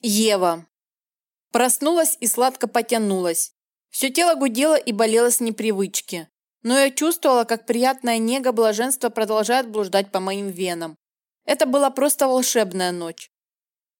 Ева. Проснулась и сладко потянулась. Все тело гудело и болело с непривычки. Но я чувствовала, как приятная нега блаженства продолжает блуждать по моим венам. Это была просто волшебная ночь.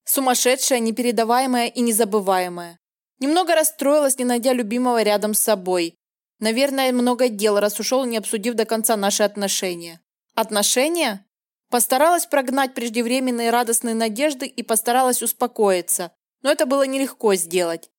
Сумасшедшая, непередаваемая и незабываемая. Немного расстроилась, не найдя любимого рядом с собой. Наверное, много дел, раз ушел, не обсудив до конца наши отношения. Отношения? Постаралась прогнать преждевременные радостные надежды и постаралась успокоиться, но это было нелегко сделать.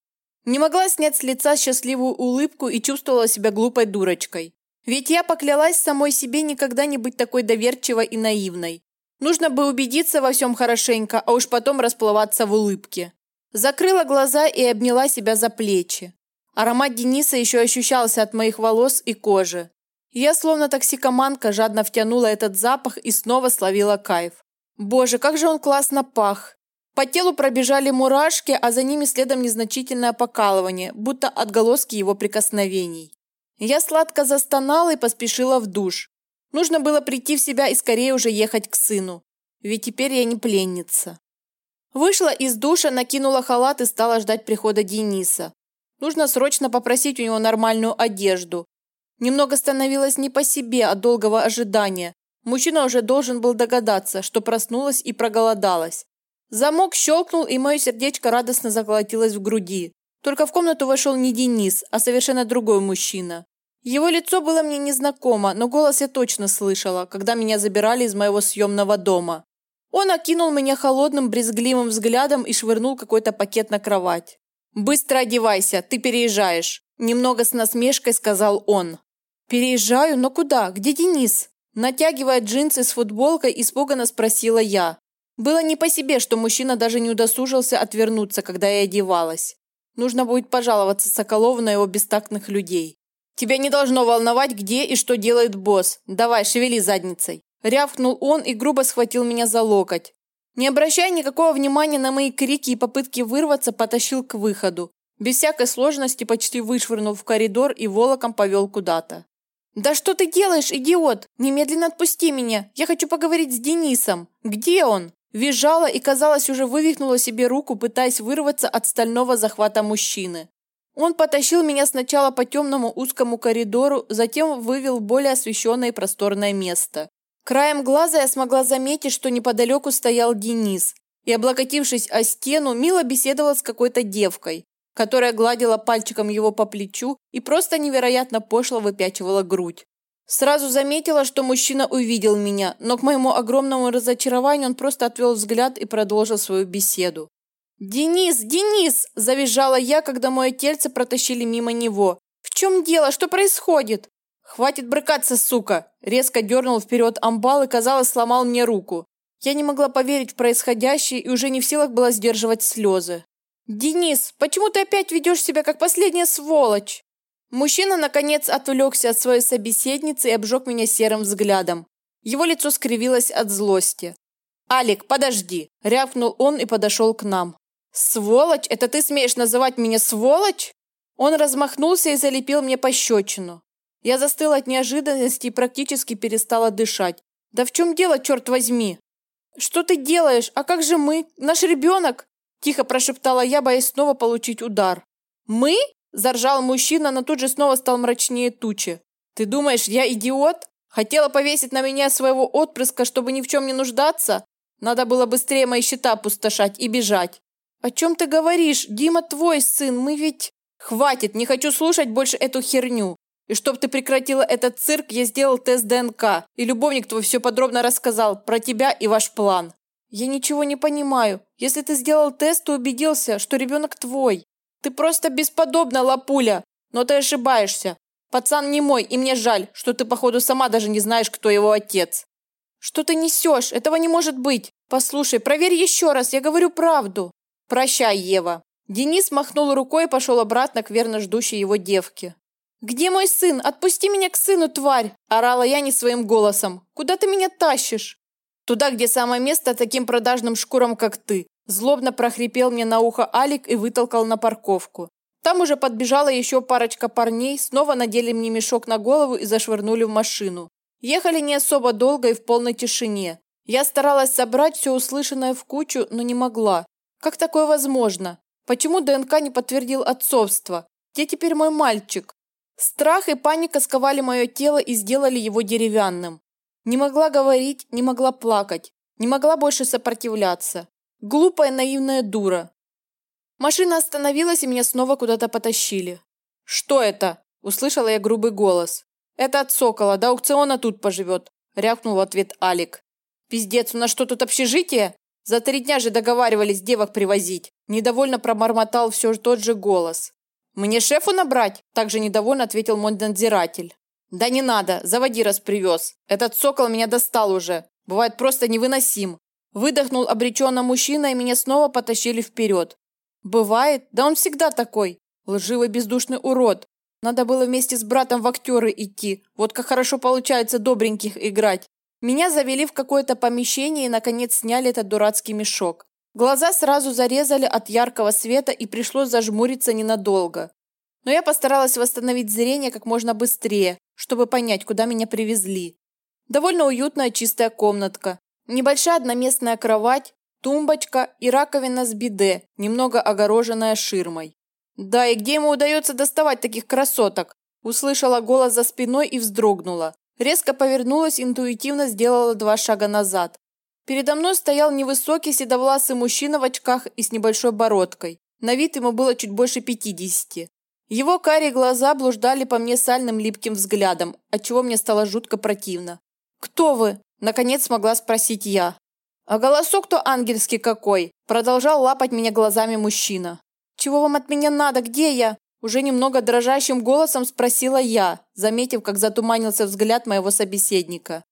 Не могла снять с лица счастливую улыбку и чувствовала себя глупой дурочкой. Ведь я поклялась самой себе никогда не быть такой доверчивой и наивной. Нужно бы убедиться во всем хорошенько, а уж потом расплываться в улыбке. Закрыла глаза и обняла себя за плечи. Аромат Дениса еще ощущался от моих волос и кожи. Я словно токсикоманка жадно втянула этот запах и снова словила кайф. Боже, как же он классно пах! По телу пробежали мурашки, а за ними следом незначительное покалывание, будто отголоски его прикосновений. Я сладко застонала и поспешила в душ. Нужно было прийти в себя и скорее уже ехать к сыну. Ведь теперь я не пленница. Вышла из душа, накинула халат и стала ждать прихода Дениса. Нужно срочно попросить у него нормальную одежду. Немного становилось не по себе от долгого ожидания. Мужчина уже должен был догадаться, что проснулась и проголодалась. Замок щелкнул, и мое сердечко радостно заколотилось в груди. Только в комнату вошел не Денис, а совершенно другой мужчина. Его лицо было мне незнакомо, но голос я точно слышала, когда меня забирали из моего съемного дома. Он окинул меня холодным, брезгливым взглядом и швырнул какой-то пакет на кровать. «Быстро одевайся, ты переезжаешь», – немного с насмешкой сказал он. «Переезжаю? Но куда? Где Денис?» Натягивая джинсы с футболкой, испуганно спросила я. Было не по себе, что мужчина даже не удосужился отвернуться, когда я одевалась. Нужно будет пожаловаться Соколову на его бестактных людей. «Тебя не должно волновать, где и что делает босс. Давай, шевели задницей». Рявкнул он и грубо схватил меня за локоть. Не обращая никакого внимания на мои крики и попытки вырваться, потащил к выходу. Без всякой сложности почти вышвырнул в коридор и волоком повел куда-то. «Да что ты делаешь, идиот? Немедленно отпусти меня! Я хочу поговорить с Денисом! Где он?» Визжала и, казалось, уже вывихнула себе руку, пытаясь вырваться от стального захвата мужчины. Он потащил меня сначала по темному узкому коридору, затем вывел в более освещенное и просторное место. Краем глаза я смогла заметить, что неподалеку стоял Денис, и, облокотившись о стену, мило беседовала с какой-то девкой которая гладила пальчиком его по плечу и просто невероятно пошло выпячивала грудь. Сразу заметила, что мужчина увидел меня, но к моему огромному разочарованию он просто отвел взгляд и продолжил свою беседу. «Денис! Денис!» – завизжала я, когда мое тельце протащили мимо него. «В чем дело? Что происходит?» «Хватит брыкаться, сука!» – резко дернул вперед амбал и, казалось, сломал мне руку. Я не могла поверить в происходящее и уже не в силах была сдерживать слезы. «Денис, почему ты опять ведешь себя как последняя сволочь?» Мужчина, наконец, отвлекся от своей собеседницы и обжег меня серым взглядом. Его лицо скривилось от злости. «Алик, подожди!» – рявкнул он и подошел к нам. «Сволочь? Это ты смеешь называть меня сволочь?» Он размахнулся и залепил мне пощечину. Я застыла от неожиданности и практически перестала дышать. «Да в чем дело, черт возьми?» «Что ты делаешь? А как же мы? Наш ребенок?» Тихо прошептала я, боясь снова получить удар. «Мы?» – заржал мужчина, но тут же снова стал мрачнее тучи. «Ты думаешь, я идиот? Хотела повесить на меня своего отпрыска, чтобы ни в чем не нуждаться? Надо было быстрее мои счета пустошать и бежать». «О чем ты говоришь? Дима твой сын, мы ведь...» «Хватит, не хочу слушать больше эту херню. И чтоб ты прекратила этот цирк, я сделал тест ДНК, и любовник твой все подробно рассказал про тебя и ваш план». «Я ничего не понимаю. Если ты сделал тест, то убедился, что ребенок твой. Ты просто бесподобна, лапуля. Но ты ошибаешься. Пацан не мой, и мне жаль, что ты, походу, сама даже не знаешь, кто его отец». «Что ты несешь? Этого не может быть. Послушай, проверь еще раз, я говорю правду». «Прощай, Ева». Денис махнул рукой и пошел обратно к верно ждущей его девке. «Где мой сын? Отпусти меня к сыну, тварь!» – орала я не своим голосом. «Куда ты меня тащишь?» Туда, где самое место таким продажным шкурам, как ты. Злобно прохрипел мне на ухо Алик и вытолкал на парковку. Там уже подбежала еще парочка парней, снова надели мне мешок на голову и зашвырнули в машину. Ехали не особо долго и в полной тишине. Я старалась собрать все услышанное в кучу, но не могла. Как такое возможно? Почему ДНК не подтвердил отцовство? Где теперь мой мальчик? Страх и паника сковали мое тело и сделали его деревянным. Не могла говорить, не могла плакать, не могла больше сопротивляться. Глупая наивная дура. Машина остановилась и меня снова куда-то потащили. «Что это?» – услышала я грубый голос. «Это от Сокола, до аукциона тут поживет», – рявкнул в ответ Алик. «Пиздец, у нас что, тут общежитие? За три дня же договаривались девок привозить». Недовольно промормотал все тот же голос. «Мне шефу набрать?» – также недовольно ответил мой надзиратель. «Да не надо, заводи, раз привез. Этот сокол меня достал уже. Бывает просто невыносим». Выдохнул обреченно мужчина, и меня снова потащили вперед. «Бывает? Да он всегда такой. Лживый бездушный урод. Надо было вместе с братом в актеры идти. Вот как хорошо получается добреньких играть. Меня завели в какое-то помещение и, наконец, сняли этот дурацкий мешок. Глаза сразу зарезали от яркого света и пришлось зажмуриться ненадолго. Но я постаралась восстановить зрение как можно быстрее, чтобы понять, куда меня привезли. Довольно уютная чистая комнатка. Небольшая одноместная кровать, тумбочка и раковина с биде, немного огороженная ширмой. Да, и где ему удается доставать таких красоток? Услышала голос за спиной и вздрогнула. Резко повернулась, интуитивно сделала два шага назад. Передо мной стоял невысокий седовласый мужчина в очках и с небольшой бородкой. На вид ему было чуть больше пятидесяти. Его карие глаза блуждали по мне сальным липким взглядом, отчего мне стало жутко противно. «Кто вы?» – наконец смогла спросить я. «А голосок-то ангельский какой!» – продолжал лапать меня глазами мужчина. «Чего вам от меня надо? Где я?» Уже немного дрожащим голосом спросила я, заметив, как затуманился взгляд моего собеседника.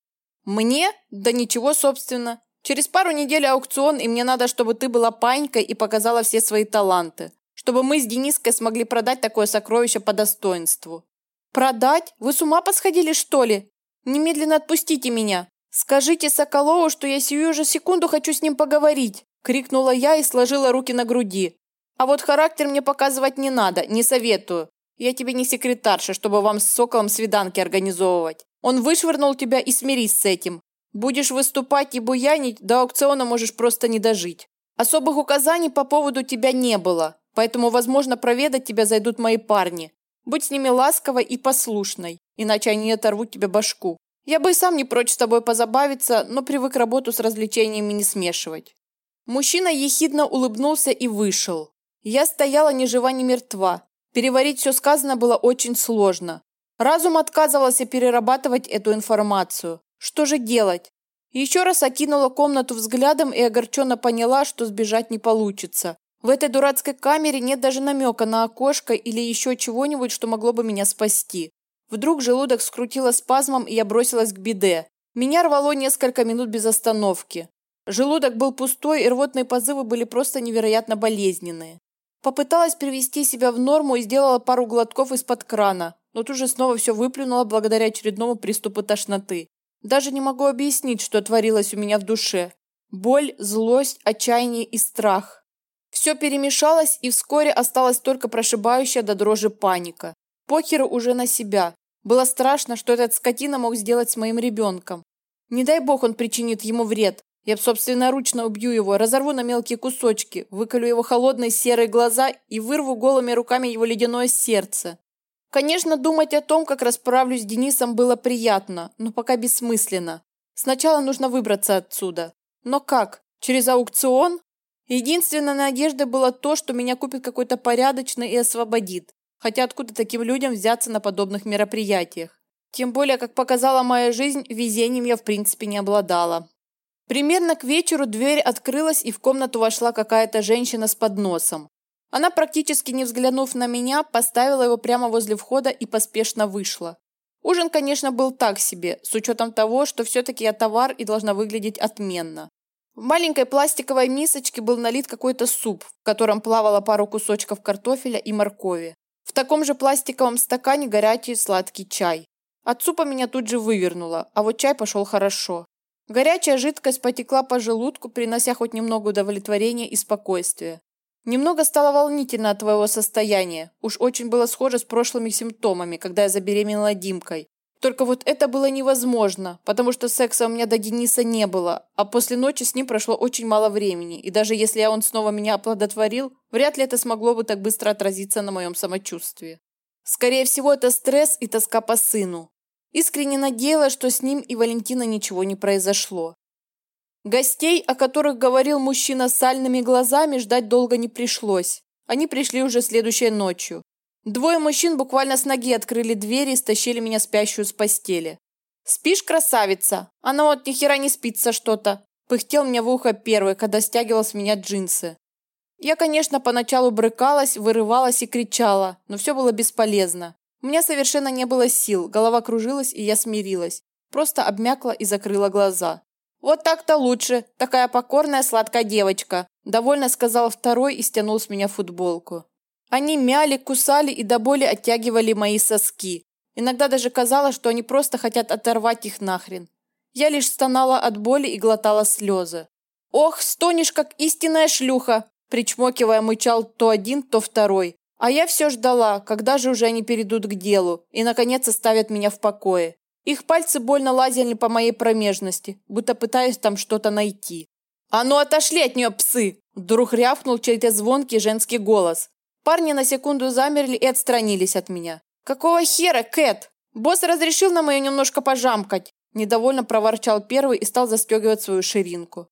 «Мне? Да ничего, собственно. Через пару недель аукцион, и мне надо, чтобы ты была панькой и показала все свои таланты. Чтобы мы с Дениской смогли продать такое сокровище по достоинству. Продать? Вы с ума посходили, что ли? Немедленно отпустите меня. Скажите Соколову, что я сию же секунду хочу с ним поговорить. Крикнула я и сложила руки на груди. А вот характер мне показывать не надо, не советую. Я тебе не секретарша, чтобы вам с Соколом свиданки организовывать. Он вышвырнул тебя и смирись с этим. Будешь выступать и буянить, до аукциона можешь просто не дожить. Особых указаний по поводу тебя не было, поэтому, возможно, проведать тебя зайдут мои парни. Будь с ними ласковой и послушной, иначе они оторвут тебе башку. Я бы и сам не прочь с тобой позабавиться, но привык работу с развлечениями не смешивать. Мужчина ехидно улыбнулся и вышел. Я стояла ни жива, ни мертва. Переварить все сказанное было очень сложно. Разум отказывался перерабатывать эту информацию. Что же делать? Еще раз окинула комнату взглядом и огорченно поняла, что сбежать не получится. В этой дурацкой камере нет даже намека на окошко или еще чего-нибудь, что могло бы меня спасти. Вдруг желудок скрутило спазмом, и я бросилась к биде. Меня рвало несколько минут без остановки. Желудок был пустой, и рвотные позывы были просто невероятно болезненные. Попыталась привести себя в норму и сделала пару глотков из-под крана, но тут же снова все выплюнула благодаря очередному приступу тошноты. Даже не могу объяснить, что творилось у меня в душе. Боль, злость, отчаяние и страх. Все перемешалось, и вскоре осталась только прошибающая до дрожи паника. Похеру уже на себя. Было страшно, что этот скотина мог сделать с моим ребенком. Не дай бог он причинит ему вред. Я собственноручно убью его, разорву на мелкие кусочки, выколю его холодные серые глаза и вырву голыми руками его ледяное сердце. Конечно, думать о том, как расправлюсь с Денисом, было приятно, но пока бессмысленно. Сначала нужно выбраться отсюда. Но как? Через аукцион? Единственная надежда была то, что меня купит какой-то порядочный и освободит. Хотя откуда таким людям взяться на подобных мероприятиях? Тем более, как показала моя жизнь, везением я в принципе не обладала. Примерно к вечеру дверь открылась, и в комнату вошла какая-то женщина с подносом. Она, практически не взглянув на меня, поставила его прямо возле входа и поспешно вышла. Ужин, конечно, был так себе, с учетом того, что все-таки я товар и должна выглядеть отменно. В маленькой пластиковой мисочке был налит какой-то суп, в котором плавало пару кусочков картофеля и моркови. В таком же пластиковом стакане горячий сладкий чай. От супа меня тут же вывернуло, а вот чай пошел хорошо. Горячая жидкость потекла по желудку, принося хоть немного удовлетворения и спокойствия. Немного стало волнительно от твоего состояния. Уж очень было схоже с прошлыми симптомами, когда я забеременела Димкой. Только вот это было невозможно, потому что секса у меня до Дениса не было, а после ночи с ним прошло очень мало времени, и даже если он снова меня оплодотворил, вряд ли это смогло бы так быстро отразиться на моем самочувствии. Скорее всего, это стресс и тоска по сыну. Искренне надеялась, что с ним и Валентина ничего не произошло. Гостей, о которых говорил мужчина с сальными глазами, ждать долго не пришлось. Они пришли уже следующей ночью. Двое мужчин буквально с ноги открыли двери и стащили меня спящую с постели. «Спишь, красавица? Она вот ни хера не спится что-то!» Пыхтел мне в ухо первый, когда стягивал с меня джинсы. Я, конечно, поначалу брыкалась, вырывалась и кричала, но все было бесполезно. У меня совершенно не было сил, голова кружилась, и я смирилась. Просто обмякла и закрыла глаза. «Вот так-то лучше, такая покорная сладкая девочка», довольно сказал второй и стянул с меня футболку. Они мяли, кусали и до боли оттягивали мои соски. Иногда даже казалось, что они просто хотят оторвать их нахрен. Я лишь стонала от боли и глотала слезы. «Ох, стонешь, как истинная шлюха!» Причмокивая, мычал то один, то второй. А я все ждала, когда же уже они перейдут к делу и, наконец, оставят меня в покое. Их пальцы больно лазили по моей промежности, будто пытаясь там что-то найти. «А ну отошли от нее, псы!» Вдруг рявкнул чей-то звонкий женский голос. Парни на секунду замерли и отстранились от меня. «Какого хера, Кэт? Босс разрешил нам ее немножко пожамкать!» Недовольно проворчал первый и стал застегивать свою ширинку.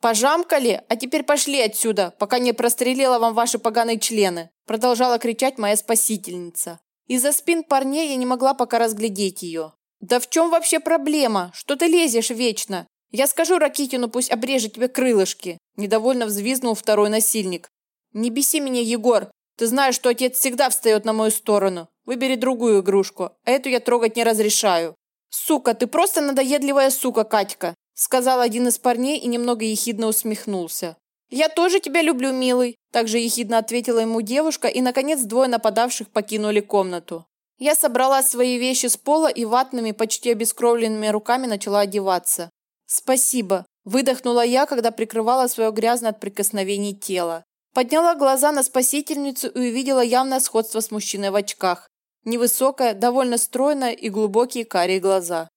«Пожамкали? А теперь пошли отсюда, пока не прострелила вам ваши поганые члены!» Продолжала кричать моя спасительница. Из-за спин парней я не могла пока разглядеть ее. «Да в чем вообще проблема? Что ты лезешь вечно? Я скажу Ракитину, пусть обрежет тебе крылышки!» Недовольно взвизнул второй насильник. «Не беси меня, Егор! Ты знаешь, что отец всегда встает на мою сторону. Выбери другую игрушку, а эту я трогать не разрешаю. Сука, ты просто надоедливая сука, Катька, сказал один из парней и немного ехидно усмехнулся. Я тоже тебя люблю, милый, также ехидно ответила ему девушка, и наконец двое нападавших покинули комнату. Я собрала свои вещи с пола и ватными, почти обескровленными руками начала одеваться. Спасибо, выдохнула я, когда прикрывала свое грязное от прикосновений тело. Подняла глаза на спасительницу и увидела явное сходство с мужчиной в очках. Невысокая, довольно стройная и глубокие карие глаза.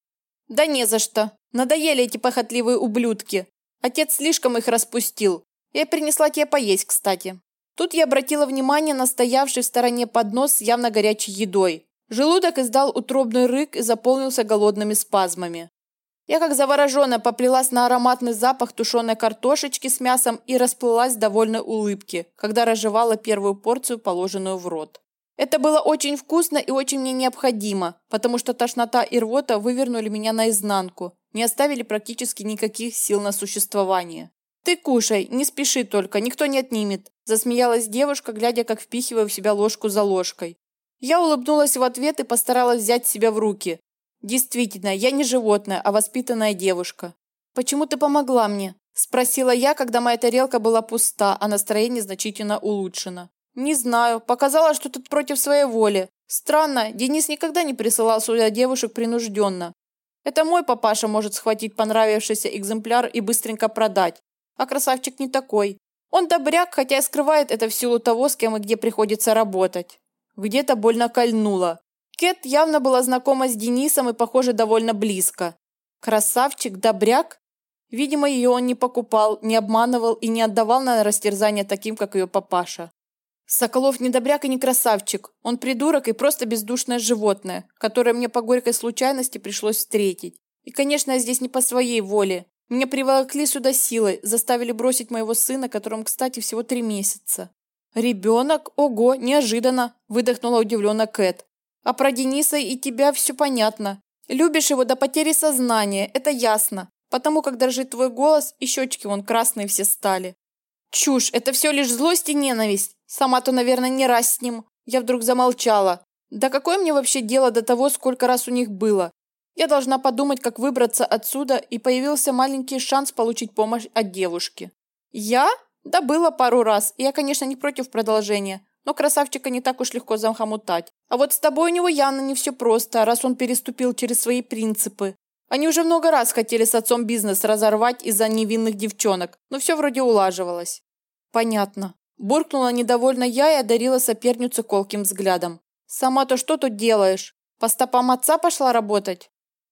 «Да не за что. Надоели эти похотливые ублюдки. Отец слишком их распустил. Я принесла тебе поесть, кстати». Тут я обратила внимание на стоявший в стороне поднос с явно горячей едой. Желудок издал утробный рык и заполнился голодными спазмами. Я как завороженная поплелась на ароматный запах тушеной картошечки с мясом и расплылась в довольной улыбке, когда разжевала первую порцию, положенную в рот. Это было очень вкусно и очень мне необходимо, потому что тошнота и рвота вывернули меня наизнанку, не оставили практически никаких сил на существование. «Ты кушай, не спеши только, никто не отнимет», засмеялась девушка, глядя, как впихиваю в себя ложку за ложкой. Я улыбнулась в ответ и постаралась взять себя в руки. Действительно, я не животное, а воспитанная девушка. Почему ты помогла мне? Спросила я, когда моя тарелка была пуста, а настроение значительно улучшено. Не знаю, показалось, что ты против своей воли. Странно, Денис никогда не присылал сюда девушек принужденно. Это мой папаша может схватить понравившийся экземпляр и быстренько продать. А красавчик не такой. Он добряк, хотя и скрывает это в силу того, с кем и где приходится работать. Где-то больно кольнуло. Кэт явно была знакома с Денисом и, похоже, довольно близко. Красавчик, добряк? Видимо, ее он не покупал, не обманывал и не отдавал на растерзание таким, как ее папаша. Соколов не добряк и не красавчик. Он придурок и просто бездушное животное, которое мне по горькой случайности пришлось встретить. И, конечно, я здесь не по своей воле. Меня приволокли сюда силой, заставили бросить моего сына, которому, кстати, всего три месяца. «Ребенок? Ого, неожиданно!» – выдохнула удивленно Кэт. А про Дениса и тебя все понятно. Любишь его до потери сознания, это ясно. Потому как дрожит твой голос, и щечки вон красные все стали. Чушь, это все лишь злость и ненависть. Сама-то, наверное, не раз с ним. Я вдруг замолчала. Да какое мне вообще дело до того, сколько раз у них было? Я должна подумать, как выбраться отсюда, и появился маленький шанс получить помощь от девушки. Я? Да было пару раз, я, конечно, не против продолжения. Но красавчика не так уж легко захомутать. А вот с тобой у него явно не все просто, раз он переступил через свои принципы. Они уже много раз хотели с отцом бизнес разорвать из-за невинных девчонок, но все вроде улаживалось. Понятно. Буркнула недовольно я и одарила соперницу колким взглядом. Сама-то что тут делаешь? По стопам отца пошла работать?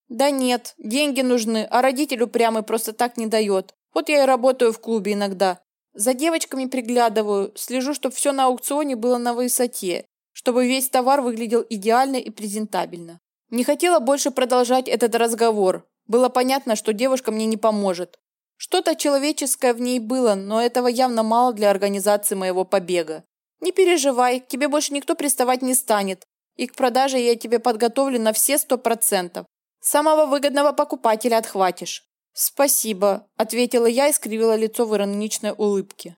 Да нет, деньги нужны, а родитель упрямый просто так не дает. Вот я и работаю в клубе иногда. За девочками приглядываю, слежу, чтобы все на аукционе было на высоте, чтобы весь товар выглядел идеально и презентабельно. Не хотела больше продолжать этот разговор. Было понятно, что девушка мне не поможет. Что-то человеческое в ней было, но этого явно мало для организации моего побега. Не переживай, к тебе больше никто приставать не станет, и к продаже я тебе подготовлю на все сто процентов. Самого выгодного покупателя отхватишь. Спасибо, ответила я и скривила лицо в ироничной улыбке.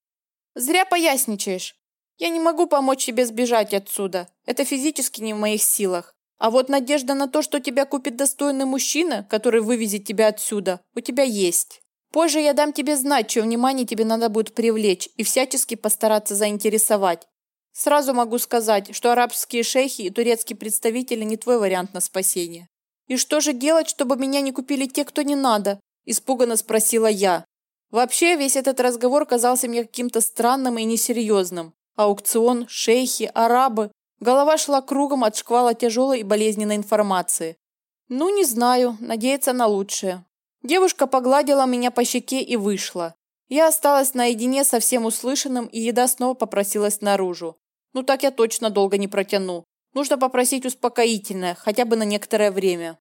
Зря поясничаешь. Я не могу помочь тебе сбежать отсюда. Это физически не в моих силах. А вот надежда на то, что тебя купит достойный мужчина, который вывезет тебя отсюда, у тебя есть. Позже я дам тебе знать, что внимание тебе надо будет привлечь и всячески постараться заинтересовать. Сразу могу сказать, что арабские шейхи и турецкие представители не твой вариант на спасение. И что же делать, чтобы меня не купили те, кто не надо? Испуганно спросила я. Вообще, весь этот разговор казался мне каким-то странным и несерьезным. Аукцион, шейхи, арабы. Голова шла кругом от шквала тяжелой и болезненной информации. Ну, не знаю, надеяться на лучшее. Девушка погладила меня по щеке и вышла. Я осталась наедине со всем услышанным, и еда снова попросилась наружу. Ну так я точно долго не протяну. Нужно попросить успокоительное, хотя бы на некоторое время.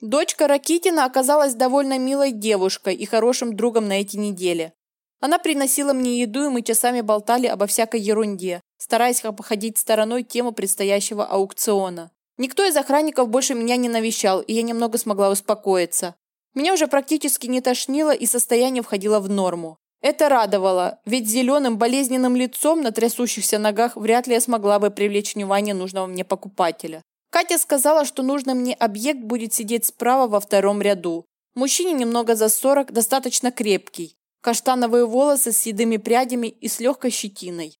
Дочка Ракитина оказалась довольно милой девушкой и хорошим другом на эти недели. Она приносила мне еду, и мы часами болтали обо всякой ерунде, стараясь обходить стороной тему предстоящего аукциона. Никто из охранников больше меня не навещал, и я немного смогла успокоиться. Меня уже практически не тошнило, и состояние входило в норму. Это радовало, ведь зеленым болезненным лицом на трясущихся ногах вряд ли я смогла бы привлечь внимание нужного мне покупателя. Катя сказала, что нужный мне объект будет сидеть справа во втором ряду. Мужчине немного за 40, достаточно крепкий. Каштановые волосы с седыми прядями и с легкой щетиной.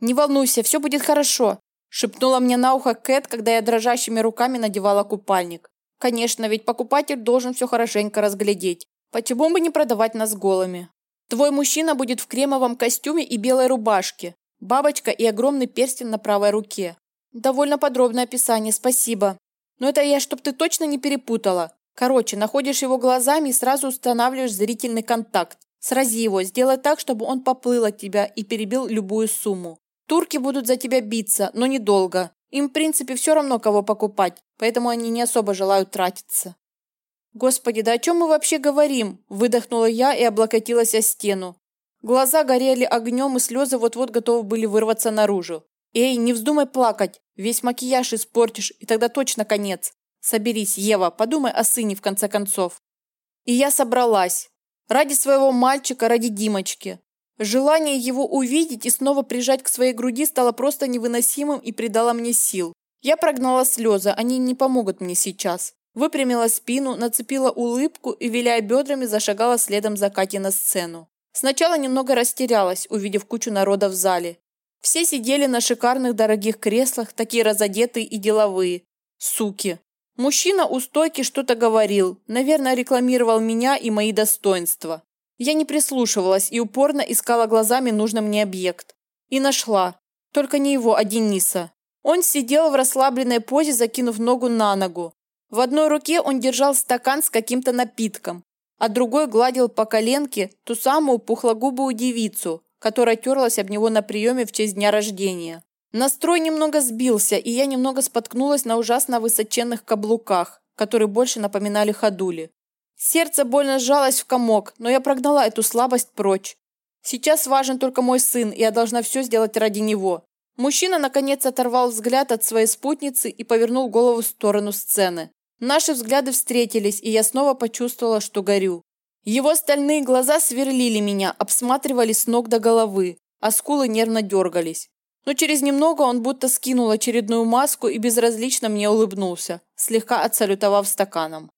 «Не волнуйся, все будет хорошо», – шепнула мне на ухо Кэт, когда я дрожащими руками надевала купальник. Конечно, ведь покупатель должен все хорошенько разглядеть. Почему бы не продавать нас голыми? Твой мужчина будет в кремовом костюме и белой рубашке. Бабочка и огромный перстень на правой руке. Довольно подробное описание, спасибо. Но это я, чтоб ты точно не перепутала. Короче, находишь его глазами и сразу устанавливаешь зрительный контакт. Срази его, сделай так, чтобы он поплыл от тебя и перебил любую сумму. Турки будут за тебя биться, но недолго. Им, в принципе, все равно, кого покупать, поэтому они не особо желают тратиться. «Господи, да о чем мы вообще говорим?» – выдохнула я и облокотилась о стену. Глаза горели огнем, и слезы вот-вот готовы были вырваться наружу. «Эй, не вздумай плакать, весь макияж испортишь, и тогда точно конец. Соберись, Ева, подумай о сыне в конце концов». И я собралась. Ради своего мальчика, ради Димочки. Желание его увидеть и снова прижать к своей груди стало просто невыносимым и придало мне сил. Я прогнала слезы, они не помогут мне сейчас. Выпрямила спину, нацепила улыбку и, виляя бедрами, зашагала следом за Катей на сцену. Сначала немного растерялась, увидев кучу народа в зале. Все сидели на шикарных дорогих креслах, такие разодетые и деловые. Суки. Мужчина у стойки что-то говорил, наверное, рекламировал меня и мои достоинства. Я не прислушивалась и упорно искала глазами нужный мне объект. И нашла. Только не его, а Дениса. Он сидел в расслабленной позе, закинув ногу на ногу. В одной руке он держал стакан с каким-то напитком, а другой гладил по коленке ту самую пухлогубую девицу, которая терлась об него на приеме в честь дня рождения. Настрой немного сбился, и я немного споткнулась на ужасно высоченных каблуках, которые больше напоминали ходули. Сердце больно сжалось в комок, но я прогнала эту слабость прочь. Сейчас важен только мой сын, и я должна все сделать ради него. Мужчина наконец оторвал взгляд от своей спутницы и повернул голову в сторону сцены. Наши взгляды встретились, и я снова почувствовала, что горю. Его стальные глаза сверлили меня, обсматривали с ног до головы, а скулы нервно дергались. Но через немного он будто скинул очередную маску и безразлично мне улыбнулся, слегка отсалютовав стаканом.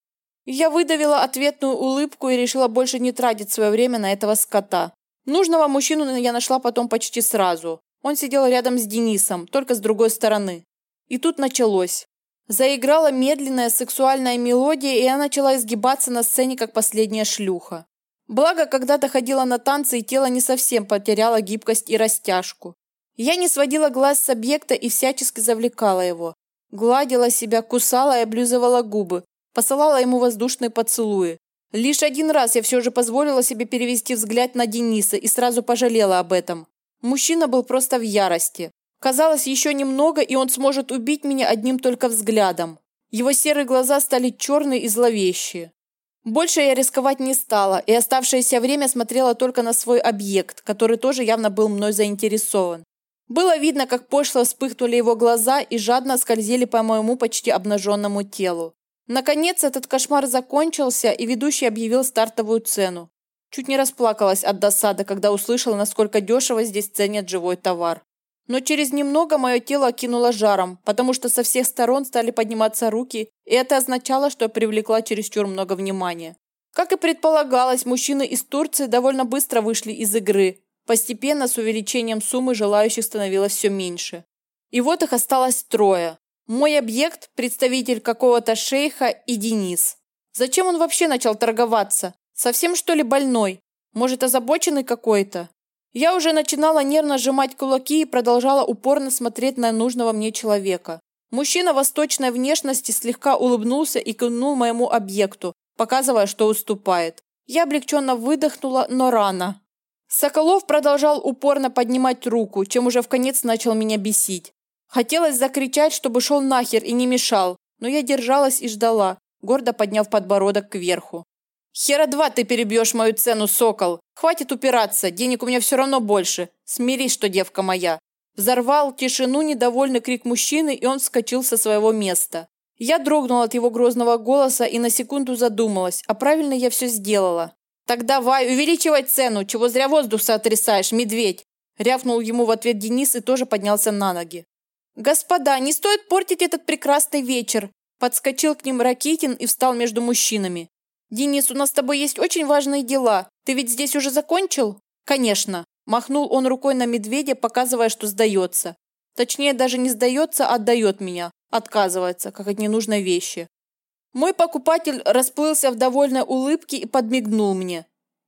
Я выдавила ответную улыбку и решила больше не тратить свое время на этого скота. Нужного мужчину я нашла потом почти сразу. Он сидел рядом с Денисом, только с другой стороны. И тут началось. Заиграла медленная сексуальная мелодия, и я начала изгибаться на сцене, как последняя шлюха. Благо, когда-то ходила на танцы, и тело не совсем потеряло гибкость и растяжку. Я не сводила глаз с объекта и всячески завлекала его. Гладила себя, кусала и облизывала губы, посылала ему воздушные поцелуи. Лишь один раз я все же позволила себе перевести взгляд на Дениса и сразу пожалела об этом. Мужчина был просто в ярости. Казалось, еще немного, и он сможет убить меня одним только взглядом. Его серые глаза стали черные и зловещие. Больше я рисковать не стала, и оставшееся время смотрела только на свой объект, который тоже явно был мной заинтересован. Было видно, как пошло вспыхнули его глаза и жадно скользили по моему почти обнаженному телу. Наконец этот кошмар закончился, и ведущий объявил стартовую цену. Чуть не расплакалась от досады, когда услышала, насколько дешево здесь ценят живой товар. Но через немного мое тело окинуло жаром, потому что со всех сторон стали подниматься руки, и это означало, что я привлекла чересчур много внимания. Как и предполагалось, мужчины из Турции довольно быстро вышли из игры. Постепенно с увеличением суммы желающих становилось все меньше. И вот их осталось трое. Мой объект, представитель какого-то шейха и Денис. Зачем он вообще начал торговаться? Совсем что ли больной? Может озабоченный какой-то? Я уже начинала нервно сжимать кулаки и продолжала упорно смотреть на нужного мне человека. Мужчина восточной внешности слегка улыбнулся и кивнул моему объекту, показывая, что уступает. Я облегченно выдохнула, но рано. Соколов продолжал упорно поднимать руку, чем уже в конец начал меня бесить. Хотелось закричать, чтобы шел нахер и не мешал, но я держалась и ждала, гордо подняв подбородок кверху. «Хера два ты перебьешь мою цену, сокол! Хватит упираться, денег у меня все равно больше. Смирись, что девка моя!» Взорвал тишину недовольный крик мужчины, и он вскочил со своего места. Я дрогнула от его грозного голоса и на секунду задумалась, а правильно я все сделала. «Так давай, увеличивай цену, чего зря воздух сотрясаешь, медведь!» Рявкнул ему в ответ Денис и тоже поднялся на ноги. «Господа, не стоит портить этот прекрасный вечер!» Подскочил к ним Ракитин и встал между мужчинами. «Денис, у нас с тобой есть очень важные дела. Ты ведь здесь уже закончил?» «Конечно». Махнул он рукой на медведя, показывая, что сдается. Точнее, даже не сдается, а отдает меня. Отказывается, как от ненужной вещи. Мой покупатель расплылся в довольной улыбке и подмигнул мне.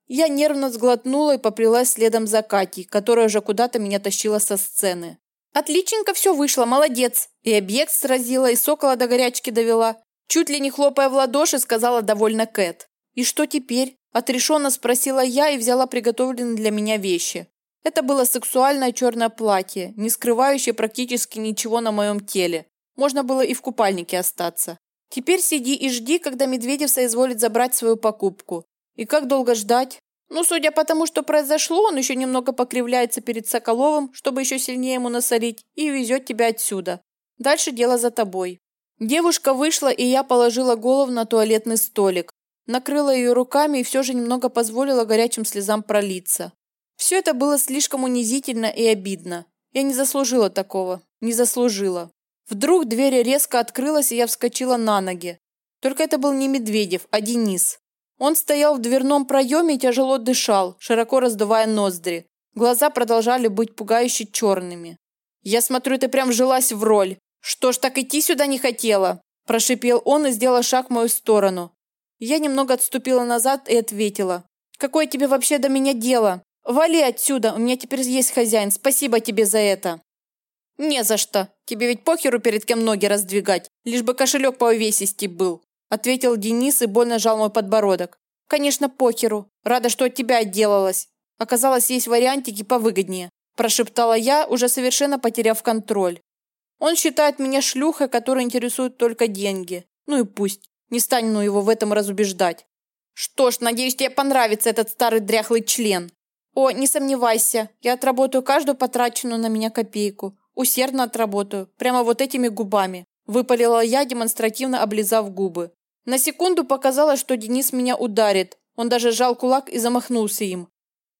Я нервно сглотнула и поплелась следом за Катей, которая уже куда-то меня тащила со сцены. Отличненько все вышло, молодец. И объект сразила, и сокола до горячки довела. Чуть ли не хлопая в ладоши, сказала довольно Кэт. «И что теперь?» – отрешенно спросила я и взяла приготовленные для меня вещи. Это было сексуальное черное платье, не скрывающее практически ничего на моем теле. Можно было и в купальнике остаться. Теперь сиди и жди, когда Медведев соизволит забрать свою покупку. И как долго ждать? Ну, судя по тому, что произошло, он еще немного покривляется перед Соколовым, чтобы еще сильнее ему насолить, и везет тебя отсюда. Дальше дело за тобой. Девушка вышла, и я положила голову на туалетный столик. Накрыла ее руками и все же немного позволила горячим слезам пролиться. Все это было слишком унизительно и обидно. Я не заслужила такого. Не заслужила. Вдруг дверь резко открылась, и я вскочила на ноги. Только это был не Медведев, а Денис. Он стоял в дверном проеме и тяжело дышал, широко раздувая ноздри. Глаза продолжали быть пугающе черными. «Я смотрю, ты прям вжилась в роль. «Что ж, так идти сюда не хотела?» Прошипел он и сделал шаг в мою сторону. Я немного отступила назад и ответила. «Какое тебе вообще до меня дело? Вали отсюда, у меня теперь есть хозяин, спасибо тебе за это». «Не за что. Тебе ведь похеру перед кем ноги раздвигать, лишь бы кошелек по увесисти был», ответил Денис и больно жал мой подбородок. «Конечно, похеру. Рада, что от тебя отделалась. Оказалось, есть вариантики повыгоднее», прошептала я, уже совершенно потеряв контроль. Он считает меня шлюхой, которой интересуют только деньги. Ну и пусть. Не стану его в этом разубеждать. Что ж, надеюсь, тебе понравится этот старый дряхлый член. О, не сомневайся, я отработаю каждую потраченную на меня копейку. Усердно отработаю, прямо вот этими губами. Выпалила я, демонстративно облизав губы. На секунду показалось, что Денис меня ударит. Он даже сжал кулак и замахнулся им.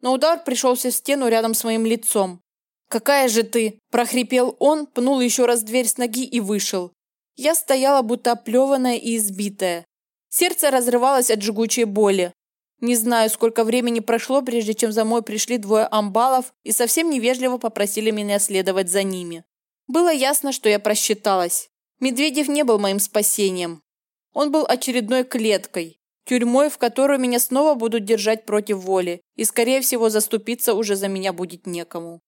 Но удар пришелся в стену рядом с моим лицом. «Какая же ты!» – прохрипел он, пнул еще раз дверь с ноги и вышел. Я стояла, будто оплеванная и избитая. Сердце разрывалось от жгучей боли. Не знаю, сколько времени прошло, прежде чем за мной пришли двое амбалов и совсем невежливо попросили меня следовать за ними. Было ясно, что я просчиталась. Медведев не был моим спасением. Он был очередной клеткой, тюрьмой, в которую меня снова будут держать против воли, и, скорее всего, заступиться уже за меня будет некому.